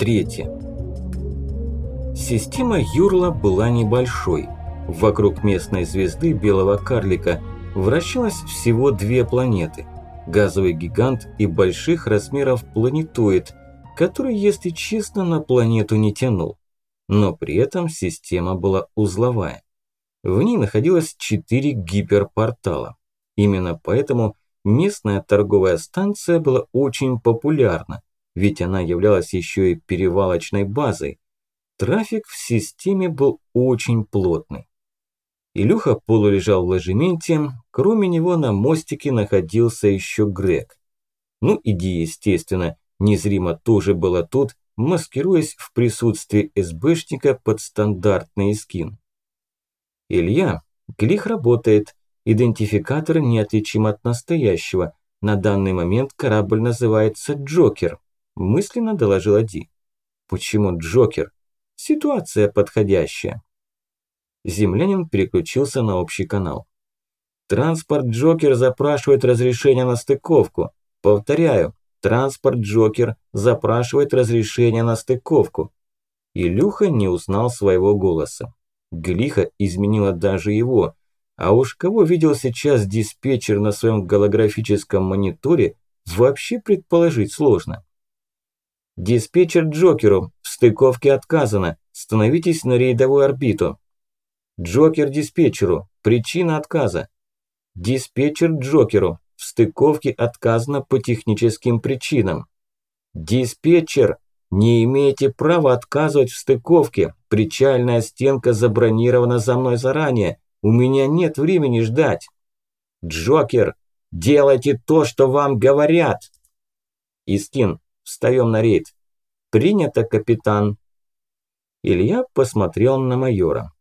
3 Система Юрла была небольшой. Вокруг местной звезды Белого Карлика вращалось всего две планеты – газовый гигант и больших размеров планетоид, который, если честно, на планету не тянул. Но при этом система была узловая. В ней находилось четыре гиперпортала. Именно поэтому местная торговая станция была очень популярна, ведь она являлась еще и перевалочной базой. Трафик в системе был очень плотный. Илюха полулежал в ложементе, кроме него на мостике находился еще Грег. Ну, иди, естественно, незримо тоже была тут, маскируясь в присутствии СБшника под стандартный скин. Илья, Глих работает, идентификатор неотличим от настоящего. На данный момент корабль называется Джокер. Мысленно доложила Ди. Почему Джокер? Ситуация подходящая. Землянин переключился на общий канал. Транспорт Джокер запрашивает разрешение на стыковку. Повторяю, транспорт Джокер запрашивает разрешение на стыковку. Илюха не узнал своего голоса. Глиха изменила даже его. А уж кого видел сейчас диспетчер на своем голографическом мониторе, вообще предположить сложно. Диспетчер Джокеру. В стыковке отказано. Становитесь на рейдовую орбиту. Джокер диспетчеру. Причина отказа. Диспетчер Джокеру. В стыковке отказано по техническим причинам. Диспетчер. Не имеете права отказывать в стыковке. Причальная стенка забронирована за мной заранее. У меня нет времени ждать. Джокер. Делайте то, что вам говорят. Искин. Встаем на рейд. Принято, капитан. Илья посмотрел на майора.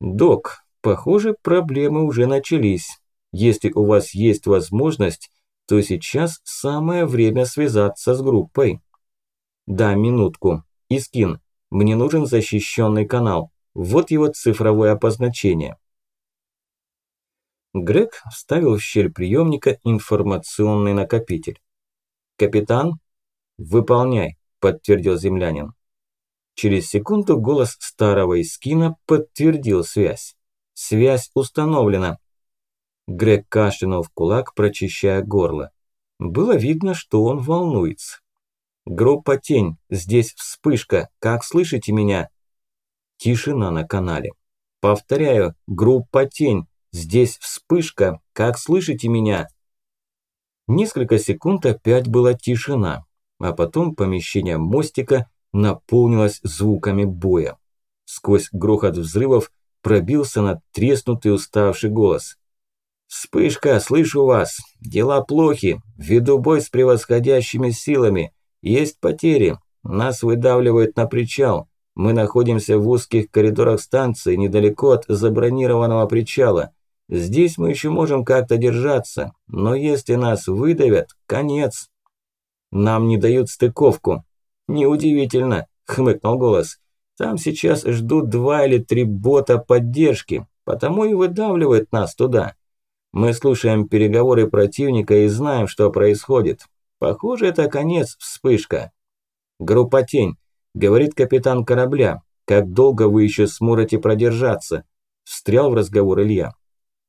Док, похоже, проблемы уже начались. Если у вас есть возможность, то сейчас самое время связаться с группой. Да, минутку. Искин, мне нужен защищенный канал. Вот его цифровое обозначение. Грег вставил в щель приемника информационный накопитель. «Капитан, «Выполняй», – подтвердил землянин. Через секунду голос старого Искина подтвердил связь. «Связь установлена». Грег кашлянул в кулак, прочищая горло. Было видно, что он волнуется. «Группа Тень, здесь вспышка, как слышите меня?» Тишина на канале. «Повторяю, группа Тень, здесь вспышка, как слышите меня?» Несколько секунд опять была тишина а потом помещение мостика наполнилось звуками боя. Сквозь грохот взрывов пробился надтреснутый уставший голос. «Вспышка, слышу вас! Дела плохи! Веду бой с превосходящими силами! Есть потери! Нас выдавливают на причал! Мы находимся в узких коридорах станции, недалеко от забронированного причала. Здесь мы еще можем как-то держаться, но если нас выдавят, конец!» Нам не дают стыковку. Неудивительно, хмыкнул голос. Там сейчас ждут два или три бота поддержки, потому и выдавливают нас туда. Мы слушаем переговоры противника и знаем, что происходит. Похоже, это конец, вспышка. Группа «Тень», говорит капитан корабля. Как долго вы еще сможете продержаться? Встрял в разговор Илья.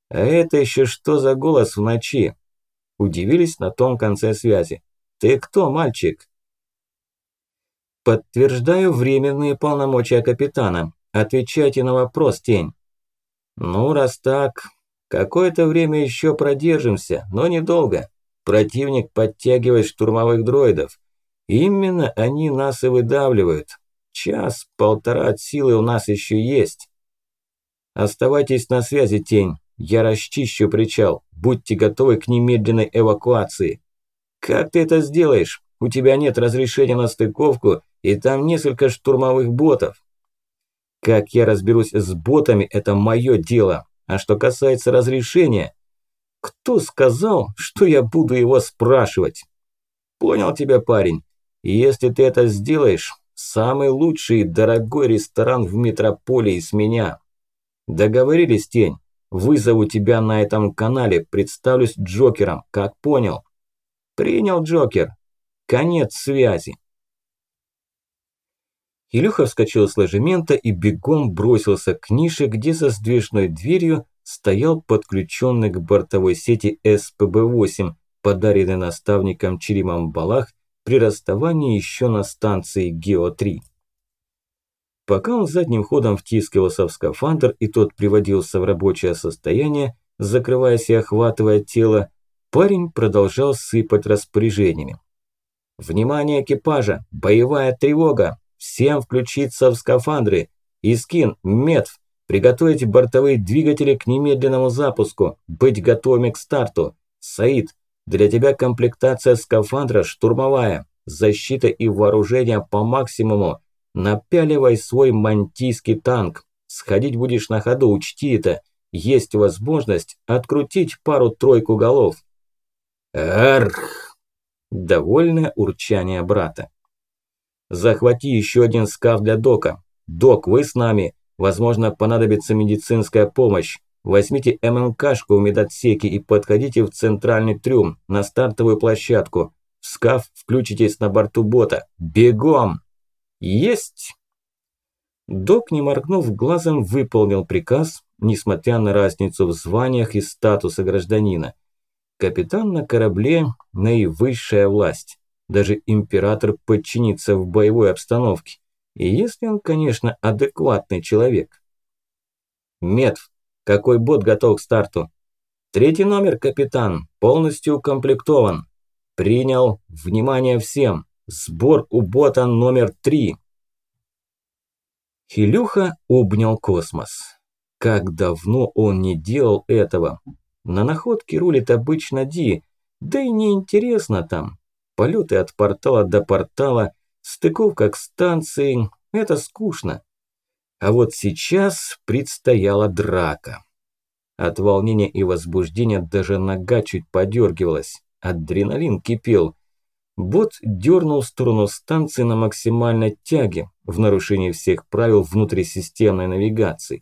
А это еще что за голос в ночи? Удивились на том конце связи. «Ты кто, мальчик?» «Подтверждаю временные полномочия капитана. Отвечайте на вопрос, тень». «Ну, раз так, какое-то время еще продержимся, но недолго. Противник подтягивает штурмовых дроидов. Именно они нас и выдавливают. Час-полтора от силы у нас еще есть. Оставайтесь на связи, тень. Я расчищу причал. Будьте готовы к немедленной эвакуации. Как ты это сделаешь? У тебя нет разрешения на стыковку, и там несколько штурмовых ботов. Как я разберусь с ботами, это мое дело. А что касается разрешения, кто сказал, что я буду его спрашивать? Понял тебя, парень. Если ты это сделаешь, самый лучший и дорогой ресторан в метрополии с меня. Договорились, Тень? Вызову тебя на этом канале, представлюсь Джокером, как понял. Принял Джокер. Конец связи. Илюха вскочил с ложемента и бегом бросился к нише, где за сдвижной дверью стоял подключенный к бортовой сети СПБ-8, подаренный наставником Черимом Балах при расставании еще на станции Гео-3. Пока он задним ходом втискивался в скафандр и тот приводился в рабочее состояние, закрываясь и охватывая тело, парень продолжал сыпать распоряжениями. «Внимание экипажа! Боевая тревога! Всем включиться в скафандры! Искин, Метв, приготовить бортовые двигатели к немедленному запуску, быть готовыми к старту. Саид, для тебя комплектация скафандра штурмовая, защита и вооружение по максимуму, Напяливай свой мантийский танк. Сходить будешь на ходу, учти это. Есть возможность открутить пару-тройку голов. Арх! Довольное урчание брата. Захвати еще один скаф для дока. Док, вы с нами. Возможно, понадобится медицинская помощь. Возьмите ММКшку в медотсеке и подходите в центральный трюм, на стартовую площадку. В скаф включитесь на борту бота. Бегом! «Есть!» Док, не моргнув глазом, выполнил приказ, несмотря на разницу в званиях и статуса гражданина. Капитан на корабле – наивысшая власть. Даже император подчинится в боевой обстановке. И если он, конечно, адекватный человек. Метв, какой бот готов к старту? Третий номер, капитан, полностью укомплектован. Принял. Внимание всем. Сбор у бота номер три. Хилюха обнял космос. Как давно он не делал этого. На находке рулит обычно Ди, да и неинтересно там. Полеты от портала до портала, стыковка к станции – это скучно. А вот сейчас предстояла драка. От волнения и возбуждения даже нога чуть подергивалась. Адреналин кипел. Бот дернул в сторону станции на максимальной тяге, в нарушении всех правил внутрисистемной навигации.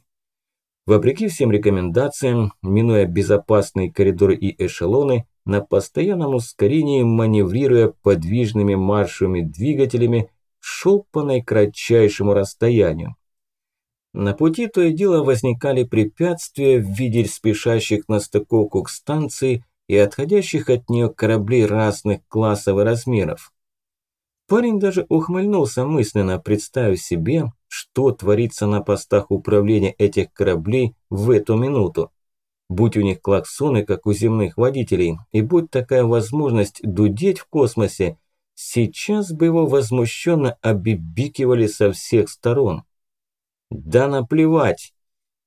Вопреки всем рекомендациям, минуя безопасные коридоры и эшелоны, на постоянном ускорении маневрируя подвижными маршевыми двигателями, шел по наикратчайшему расстоянию. На пути то и дело возникали препятствия в виде спешащих на стыковку к станции и отходящих от нее кораблей разных классов и размеров. Парень даже ухмыльнулся мысленно, представив себе, что творится на постах управления этих кораблей в эту минуту. Будь у них клаксоны, как у земных водителей, и будь такая возможность дудеть в космосе, сейчас бы его возмущенно обибикивали со всех сторон. Да наплевать!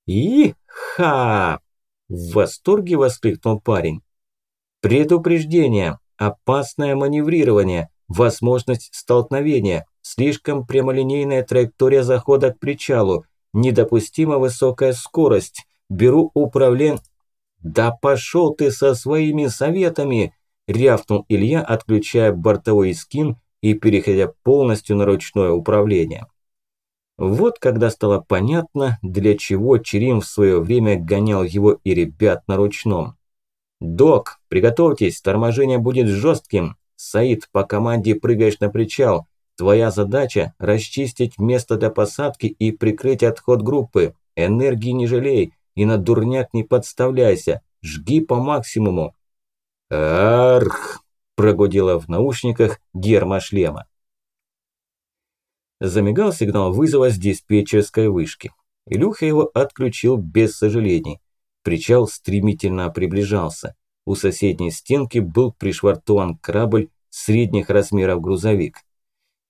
И-ха! В восторге воскликнул парень. Предупреждение, опасное маневрирование, возможность столкновения, слишком прямолинейная траектория захода к причалу, недопустимо высокая скорость. Беру управление... Да пошел ты со своими советами! Рявкнул Илья, отключая бортовой скин и переходя полностью на ручное управление. Вот когда стало понятно, для чего Черим в свое время гонял его и ребят на ручном. «Док, приготовьтесь, торможение будет жестким. Саид, по команде прыгаешь на причал. Твоя задача – расчистить место для посадки и прикрыть отход группы. Энергии не жалей и на дурняк не подставляйся. Жги по максимуму». «Арх!» – прогудела в наушниках герма шлема. Замигал сигнал вызова с диспетчерской вышки. Илюха его отключил без сожалений. Причал стремительно приближался. У соседней стенки был пришвартован корабль средних размеров грузовик.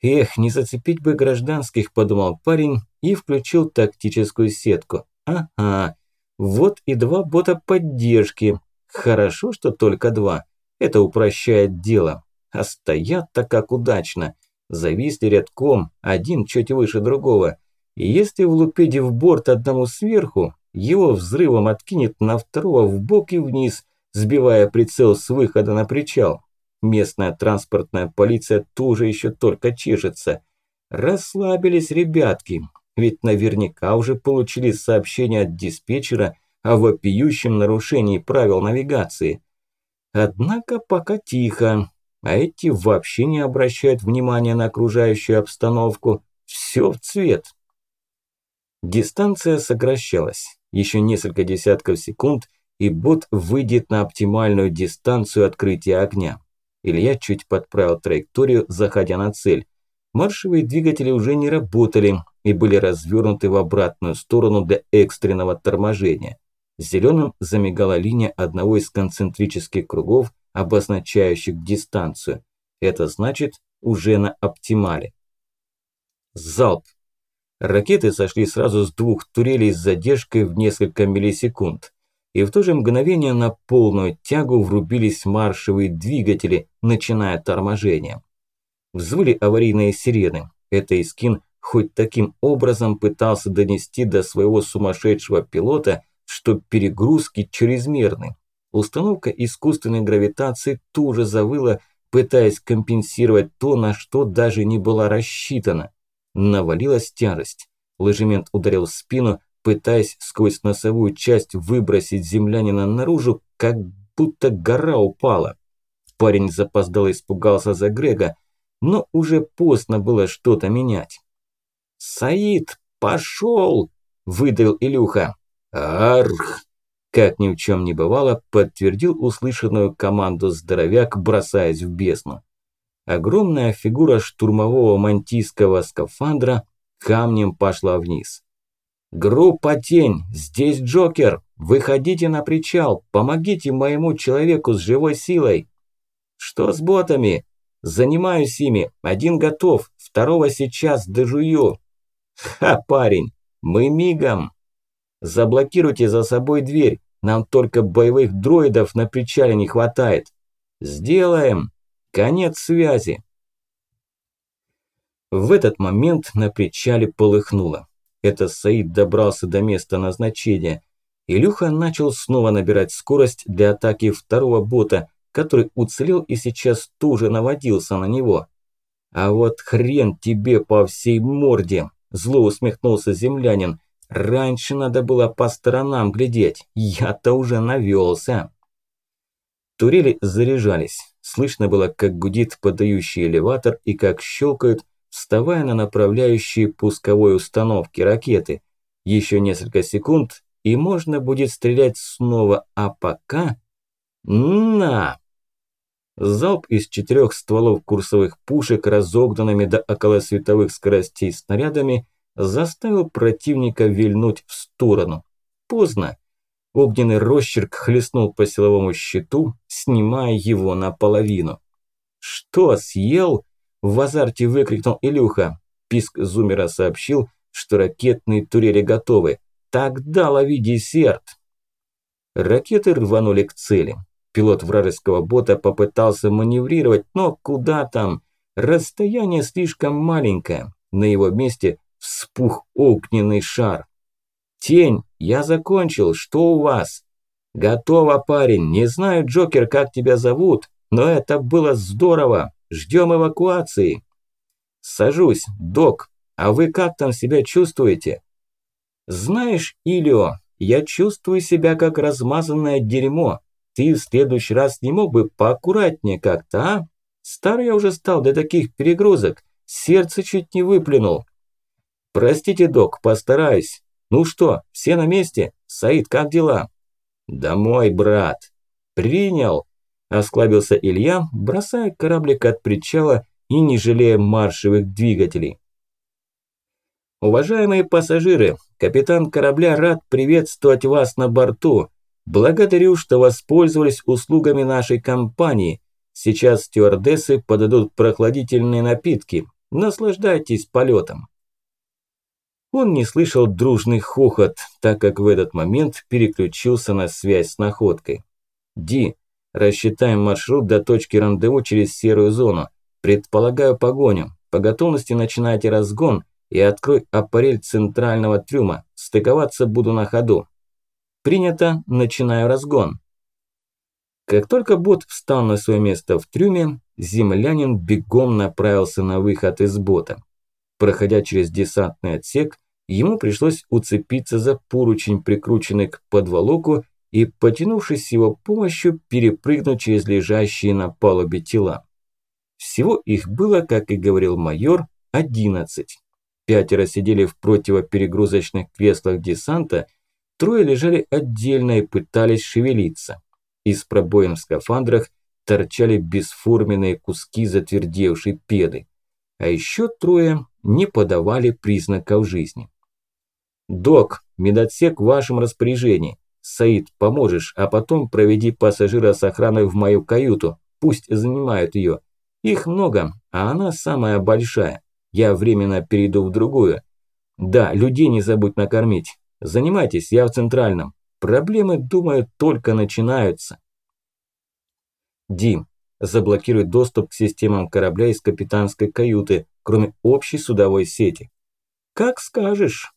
Эх, не зацепить бы гражданских, подумал парень и включил тактическую сетку. Ага, вот и два бота поддержки. Хорошо, что только два. Это упрощает дело. А стоят-то как удачно. Зависли рядком, один чуть выше другого. И если влупить в борт одному сверху, его взрывом откинет на второго в бок и вниз, сбивая прицел с выхода на причал. Местная транспортная полиция тоже еще только чешется. Расслабились ребятки, ведь наверняка уже получили сообщение от диспетчера о вопиющем нарушении правил навигации. Однако пока тихо, а эти вообще не обращают внимания на окружающую обстановку. Все в цвет. Дистанция сокращалась. Еще несколько десятков секунд, и бот выйдет на оптимальную дистанцию открытия огня. Илья чуть подправил траекторию, заходя на цель. Маршевые двигатели уже не работали и были развернуты в обратную сторону для экстренного торможения. Зеленым замигала линия одного из концентрических кругов, обозначающих дистанцию. Это значит, уже на оптимале. Залп. Ракеты сошли сразу с двух турелей с задержкой в несколько миллисекунд. И в то же мгновение на полную тягу врубились маршевые двигатели, начиная торможение. Взвыли аварийные сирены. Это Искин хоть таким образом пытался донести до своего сумасшедшего пилота, что перегрузки чрезмерны. Установка искусственной гравитации тоже завыла, пытаясь компенсировать то, на что даже не была рассчитана. Навалилась тяжесть. Ложемент ударил в спину, пытаясь сквозь носовую часть выбросить землянина наружу, как будто гора упала. Парень запоздал испугался за Грега, но уже поздно было что-то менять. «Саид, пошел!» – выдавил Илюха. «Арх!» – как ни в чем не бывало, подтвердил услышанную команду здоровяк, бросаясь в бездну. Огромная фигура штурмового мантийского скафандра камнем пошла вниз. «Группа Тень, здесь Джокер! Выходите на причал, помогите моему человеку с живой силой!» «Что с ботами?» «Занимаюсь ими, один готов, второго сейчас дожую!» «Ха, парень, мы мигом!» «Заблокируйте за собой дверь, нам только боевых дроидов на причале не хватает!» «Сделаем!» Конец связи. В этот момент на причале полыхнуло. Это Саид добрался до места назначения. Илюха начал снова набирать скорость для атаки второго бота, который уцелел и сейчас тоже наводился на него. «А вот хрен тебе по всей морде!» – зло усмехнулся землянин. «Раньше надо было по сторонам глядеть, я-то уже навелся!» Турели заряжались. Слышно было, как гудит подающий элеватор и как щелкают, вставая на направляющие пусковой установки ракеты. Еще несколько секунд, и можно будет стрелять снова, а пока... На! Залп из четырех стволов курсовых пушек, разогнанными до околосветовых скоростей снарядами, заставил противника вильнуть в сторону. Поздно. Огненный росчерк хлестнул по силовому щиту, снимая его наполовину. «Что, съел?» – в азарте выкрикнул Илюха. Писк зумера сообщил, что ракетные турели готовы. «Тогда лови десерт!» Ракеты рванули к цели. Пилот вражеского бота попытался маневрировать, но куда там? Расстояние слишком маленькое. На его месте вспух огненный шар. «Тень, я закончил, что у вас?» «Готово, парень, не знаю, Джокер, как тебя зовут, но это было здорово, ждем эвакуации». «Сажусь, док, а вы как там себя чувствуете?» «Знаешь, Илио, я чувствую себя как размазанное дерьмо. Ты в следующий раз не мог бы поаккуратнее как-то, а? Старый я уже стал для таких перегрузок, сердце чуть не выплюнул». «Простите, док, постараюсь. «Ну что, все на месте? Саид, как дела?» «Домой, брат!» «Принял!» – осклабился Илья, бросая кораблик от причала и не жалея маршевых двигателей. «Уважаемые пассажиры, капитан корабля рад приветствовать вас на борту. Благодарю, что воспользовались услугами нашей компании. Сейчас стюардессы подадут прохладительные напитки. Наслаждайтесь полетом». Он не слышал дружный хохот, так как в этот момент переключился на связь с находкой. «Ди, рассчитаем маршрут до точки рандеву через серую зону. Предполагаю погоню. По готовности начинайте разгон и открой аппарель центрального трюма. Стыковаться буду на ходу». «Принято, начинаю разгон». Как только бот встал на свое место в трюме, землянин бегом направился на выход из бота. Проходя через десантный отсек, ему пришлось уцепиться за поручень, прикрученный к подволоку, и, потянувшись его помощью, перепрыгнуть через лежащие на палубе тела. Всего их было, как и говорил майор, одиннадцать. Пятеро сидели в противоперегрузочных креслах десанта, трое лежали отдельно и пытались шевелиться. Из пробоин в скафандрах торчали бесформенные куски затвердевшей педы. А еще трое не подавали признаков жизни. «Док, медотсек в вашем распоряжении. Саид, поможешь, а потом проведи пассажира с охраной в мою каюту. Пусть занимают ее. Их много, а она самая большая. Я временно перейду в другую. Да, людей не забудь накормить. Занимайтесь, я в центральном. Проблемы, думаю, только начинаются. Дим, заблокируй доступ к системам корабля из капитанской каюты, кроме общей судовой сети. Как скажешь.